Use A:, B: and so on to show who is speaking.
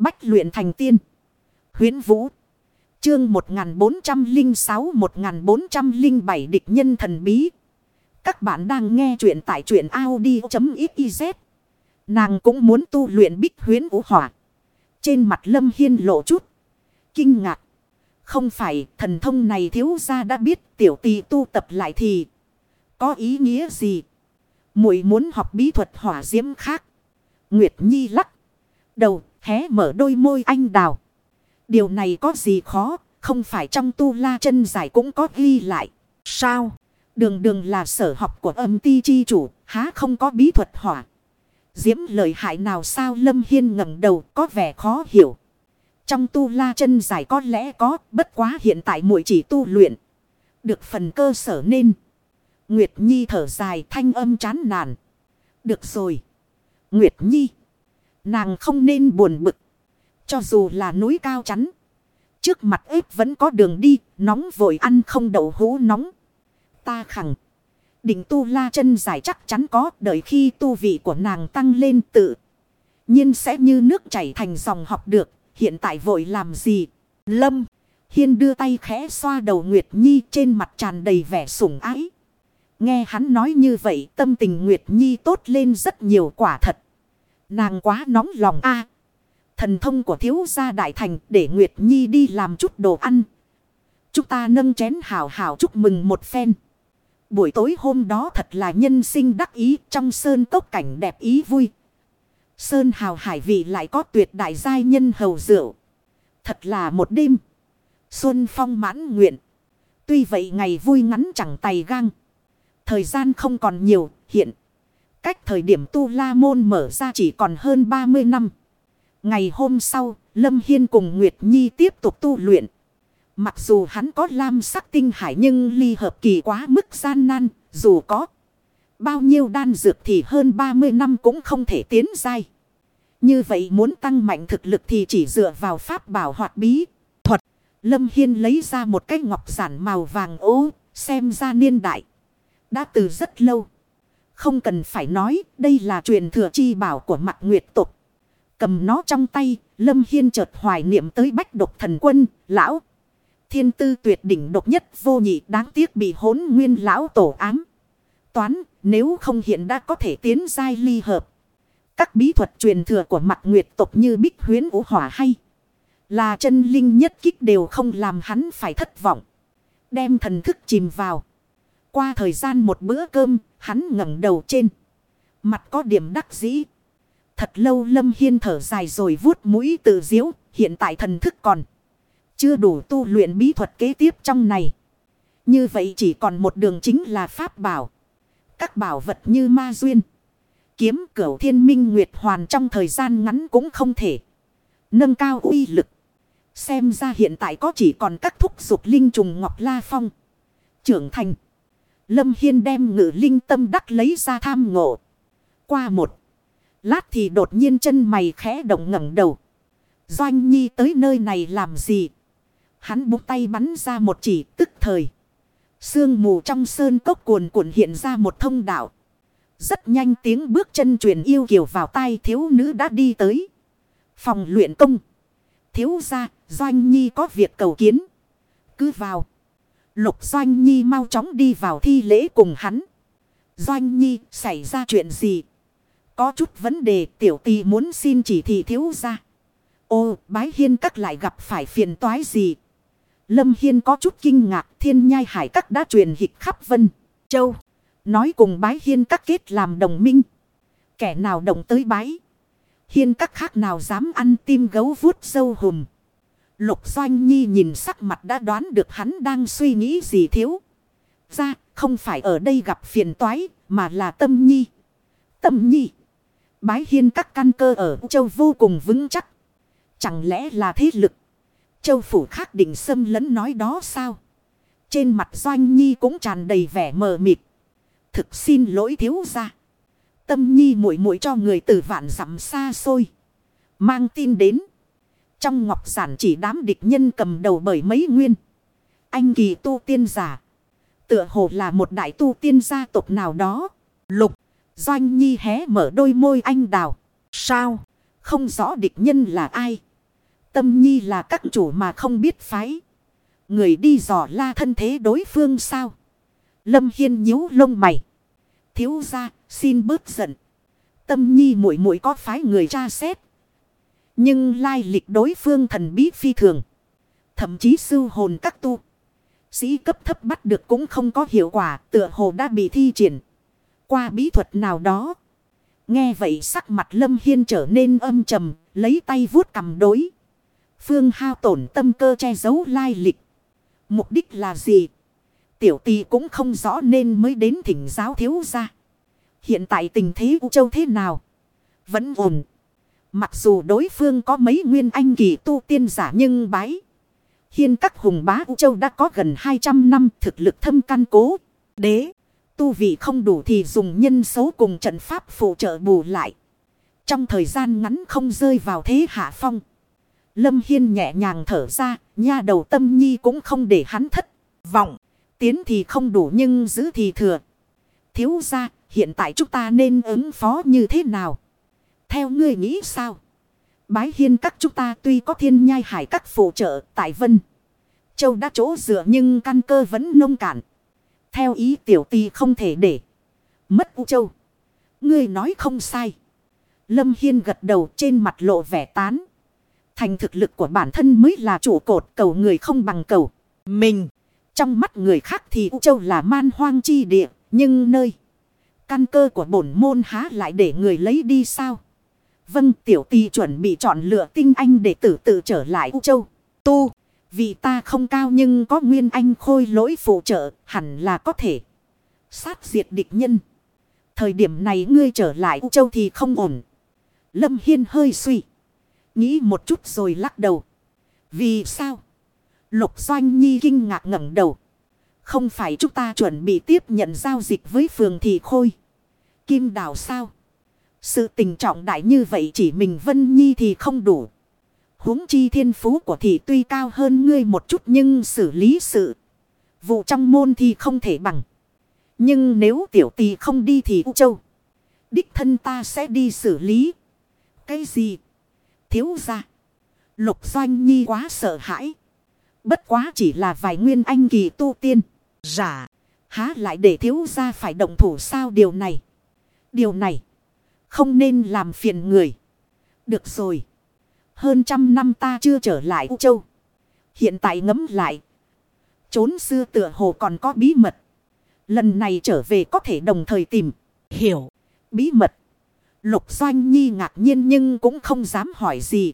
A: Bách luyện thành tiên. Huyến Vũ. Chương 1406-1407 địch nhân thần bí. Các bạn đang nghe truyện tại truyện Audi.xyz. Nàng cũng muốn tu luyện bích huyến vũ hỏa. Trên mặt Lâm Hiên lộ chút. Kinh ngạc. Không phải, thần thông này thiếu gia đã biết, tiểu tỷ tu tập lại thì có ý nghĩa gì? muội muốn học bí thuật hỏa diễm khác. Nguyệt Nhi lắc. Đầu hé mở đôi môi anh đào. Điều này có gì khó, không phải trong tu la chân giải cũng có ghi lại. Sao? Đường đường là sở học của âm ti chi chủ, há không có bí thuật hỏa. Diễm lợi hại nào sao Lâm Hiên ngẩng đầu có vẻ khó hiểu. Trong tu la chân giải có lẽ có, bất quá hiện tại muội chỉ tu luyện. Được phần cơ sở nên. Nguyệt Nhi thở dài thanh âm chán nản. Được rồi. Nguyệt Nhi. Nàng không nên buồn bực. Cho dù là núi cao chắn. Trước mặt ếp vẫn có đường đi. Nóng vội ăn không đậu hũ nóng. Ta khẳng. Định tu la chân giải chắc chắn có. Đợi khi tu vị của nàng tăng lên tự. nhiên sẽ như nước chảy thành dòng học được. Hiện tại vội làm gì? Lâm. Hiên đưa tay khẽ xoa đầu Nguyệt Nhi, trên mặt tràn đầy vẻ sủng ái. Nghe hắn nói như vậy, tâm tình Nguyệt Nhi tốt lên rất nhiều, quả thật. Nàng quá nóng lòng a Thần thông của thiếu gia đại thành để Nguyệt Nhi đi làm chút đồ ăn. Chúng ta nâng chén hào hào chúc mừng một phen. Buổi tối hôm đó thật là nhân sinh đắc ý trong sơn cốc cảnh đẹp ý vui. Sơn hào hải vị lại có tuyệt đại giai nhân hầu rượu. Thật là một đêm. Xuân phong mãn nguyện. Tuy vậy ngày vui ngắn chẳng tay gang. Thời gian không còn nhiều, hiện. Cách thời điểm tu la môn mở ra chỉ còn hơn 30 năm. Ngày hôm sau, Lâm Hiên cùng Nguyệt Nhi tiếp tục tu luyện. Mặc dù hắn có lam sắc tinh hải nhưng ly hợp kỳ quá mức gian nan, dù có bao nhiêu đan dược thì hơn 30 năm cũng không thể tiến dai. Như vậy muốn tăng mạnh thực lực thì chỉ dựa vào pháp bảo hoạt bí, thuật. Lâm Hiên lấy ra một cái ngọc giản màu vàng ố, xem ra niên đại. Đã từ rất lâu. Không cần phải nói, đây là truyền thừa chi bảo của mặt nguyệt tục. Cầm nó trong tay, Lâm Hiên chợt hoài niệm tới bách độc thần quân, lão. Thiên tư tuyệt đỉnh độc nhất vô nhị đáng tiếc bị hốn nguyên lão tổ ám. Toán, nếu không hiện đã có thể tiến giai ly hợp. Các bí thuật truyền thừa của mặt nguyệt tục như bích huyến vũ hỏa hay. Là chân linh nhất kích đều không làm hắn phải thất vọng. Đem thần thức chìm vào. Qua thời gian một bữa cơm, hắn ngẩng đầu trên. Mặt có điểm đắc dĩ. Thật lâu Lâm Hiên thở dài rồi vuốt mũi tự diếu, hiện tại thần thức còn. Chưa đủ tu luyện bí thuật kế tiếp trong này. Như vậy chỉ còn một đường chính là pháp bảo. Các bảo vật như ma duyên. Kiếm cửu thiên minh nguyệt hoàn trong thời gian ngắn cũng không thể. Nâng cao uy lực. Xem ra hiện tại có chỉ còn các thúc dục linh trùng ngọc la phong. Trưởng thành. Lâm Hiên đem ngự linh tâm đắc lấy ra tham ngộ. Qua một. Lát thì đột nhiên chân mày khẽ động ngẩng đầu. Doanh Nhi tới nơi này làm gì? Hắn búng tay bắn ra một chỉ tức thời. Sương mù trong sơn cốc cuồn cuộn hiện ra một thông đạo. Rất nhanh tiếng bước chân truyền yêu kiều vào tai thiếu nữ đã đi tới. Phòng luyện công. Thiếu ra, Doanh Nhi có việc cầu kiến. Cứ vào. Lục Doanh Nhi mau chóng đi vào thi lễ cùng hắn. Doanh Nhi, xảy ra chuyện gì? Có chút vấn đề, tiểu tì muốn xin chỉ thị thiếu ra. Ô, bái hiên các lại gặp phải phiền toái gì? Lâm Hiên có chút kinh ngạc, thiên nhai hải các đã truyền hịch khắp Vân Châu. Nói cùng bái hiên các kết làm đồng minh. Kẻ nào động tới bái. Hiên các khác nào dám ăn tim gấu vuốt sâu hùm. Lục Doanh Nhi nhìn sắc mặt đã đoán được hắn đang suy nghĩ gì thiếu. Ra, không phải ở đây gặp phiền toái, mà là tâm nhi. Tâm nhi. Bái hiên các căn cơ ở châu vô cùng vững chắc. Chẳng lẽ là thế lực. Châu phủ khác định xâm lấn nói đó sao? Trên mặt Doanh Nhi cũng tràn đầy vẻ mờ mịt. Thực xin lỗi thiếu ra. Tâm Nhi muội muội cho người từ vạn dặm xa xôi. Mang tin đến. Trong ngọc giản chỉ đám địch nhân cầm đầu bởi mấy nguyên. Anh kỳ tu tiên giả. Tựa hồ là một đại tu tiên gia tộc nào đó. Lục. Doanh Nhi hé mở đôi môi anh đào. Sao? Không rõ địch nhân là ai. Tâm nhi là các chủ mà không biết phái. Người đi dò la thân thế đối phương sao? Lâm Hiên nhíu lông mày. Thiếu ra, xin bớt giận. Tâm nhi muội muội có phái người tra xét. Nhưng lai lịch đối phương thần bí phi thường. Thậm chí sư hồn các tu. Sĩ cấp thấp bắt được cũng không có hiệu quả. Tựa hồ đã bị thi triển. Qua bí thuật nào đó. Nghe vậy sắc mặt Lâm Hiên trở nên âm trầm. Lấy tay vuốt cầm đối. Phương hao tổn tâm cơ che giấu lai lịch. Mục đích là gì? Tiểu tì cũng không rõ nên mới đến thỉnh giáo thiếu ra. Hiện tại tình thế U Châu thế nào? Vẫn ổn. Mặc dù đối phương có mấy nguyên anh kỳ tu tiên giả nhưng bái. Hiên các hùng bá U Châu đã có gần 200 năm thực lực thâm căn cố. Đế, tu vị không đủ thì dùng nhân số cùng trận pháp phụ trợ bù lại. Trong thời gian ngắn không rơi vào thế hạ phong. Lâm Hiên nhẹ nhàng thở ra, nha đầu tâm nhi cũng không để hắn thất vọng. Tiến thì không đủ nhưng giữ thì thừa. Thiếu ra, hiện tại chúng ta nên ứng phó như thế nào? Theo ngươi nghĩ sao? Bái hiên các chúng ta tuy có thiên nhai hải các phụ trợ tại Vân. Châu đã chỗ dựa nhưng căn cơ vẫn nông cạn. Theo ý tiểu tì không thể để. Mất U Châu. Ngươi nói không sai. Lâm Hiên gật đầu trên mặt lộ vẻ tán. Thành thực lực của bản thân mới là trụ cột, cầu người không bằng cầu. Mình. Trong mắt người khác thì U Châu là man hoang chi địa. Nhưng nơi. Căn cơ của bổn môn há lại để người lấy đi sao? Vâng tiểu tì chuẩn bị chọn lựa tinh anh để tử tự trở lại U Châu. Tu. Vì ta không cao nhưng có nguyên anh khôi lỗi phụ trợ, hẳn là có thể. Sát diệt địch nhân. Thời điểm này ngươi trở lại U Châu thì không ổn. Lâm Hiên hơi suy. Nghĩ một chút rồi lắc đầu. Vì sao? Lục Doanh Nhi kinh ngạc ngẩng đầu. Không phải chúng ta chuẩn bị tiếp nhận giao dịch với phường thị khôi. Kim đào sao? Sự tình trọng đại như vậy chỉ mình Vân Nhi thì không đủ. huống chi thiên phú của thị tuy cao hơn ngươi một chút nhưng xử lý sự. Vụ trong môn thì không thể bằng. Nhưng nếu tiểu tỳ không đi thì U Châu. Đích thân ta sẽ đi xử lý. Cái gì? Thiếu ra. Lục Doanh Nhi quá sợ hãi. Bất quá chỉ là vài nguyên anh kỳ tu tiên. Giả. Há lại để thiếu ra phải động thủ sao điều này. Điều này. Không nên làm phiền người. Được rồi. Hơn trăm năm ta chưa trở lại U Châu. Hiện tại ngấm lại. Trốn xưa tựa hồ còn có bí mật. Lần này trở về có thể đồng thời tìm. Hiểu. Bí mật. Lục Doanh Nhi ngạc nhiên nhưng cũng không dám hỏi gì.